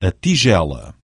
a tigela.